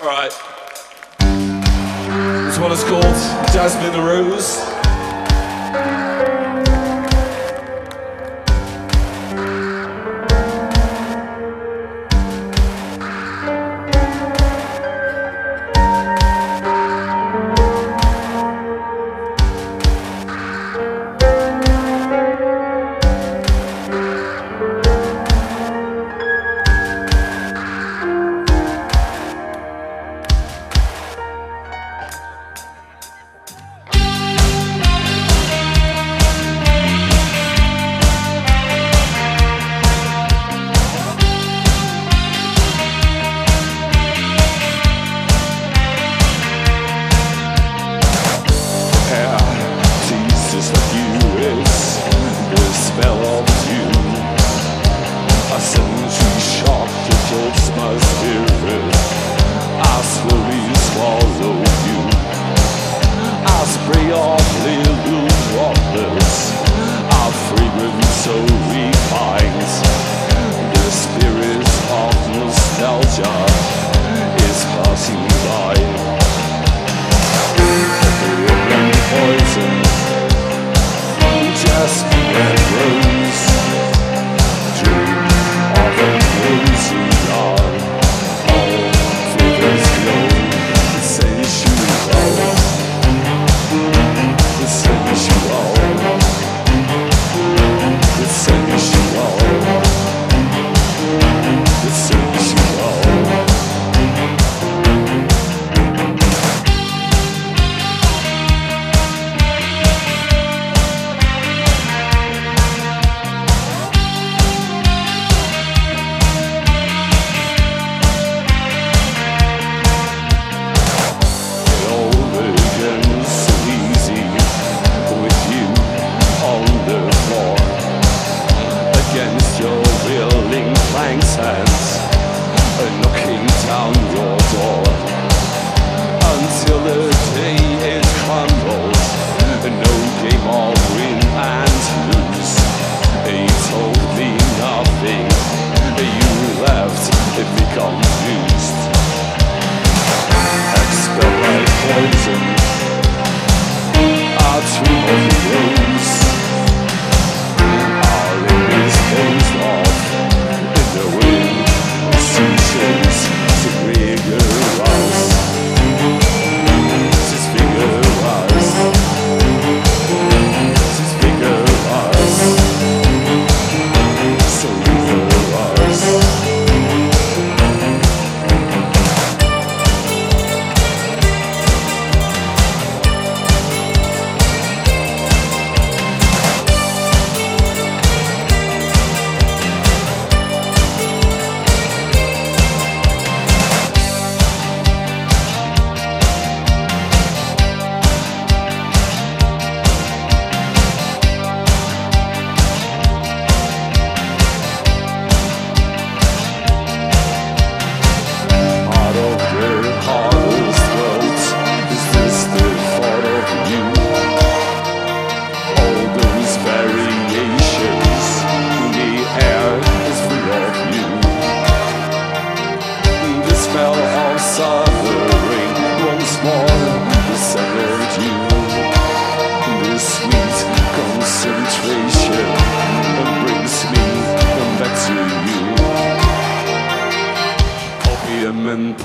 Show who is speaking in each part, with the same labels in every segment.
Speaker 1: Alright. This one is called Jasmine the Rose.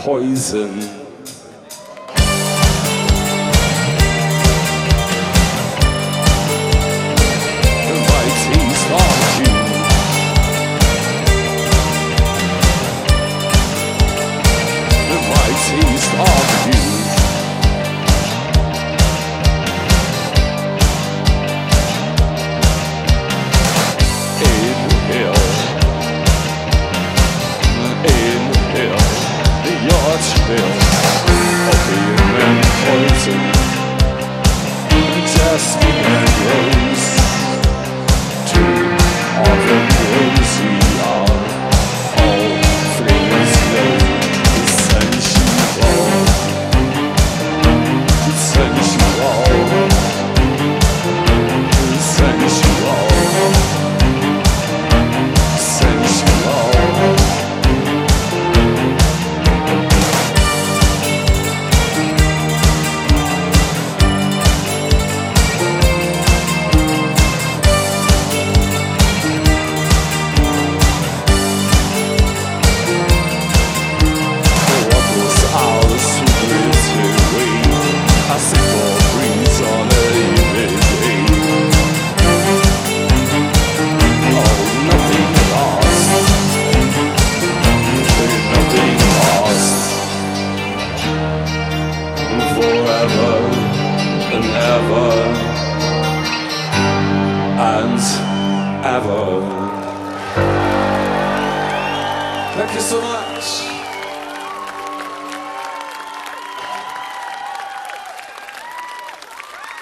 Speaker 1: Poison. Christ. Thank you so much.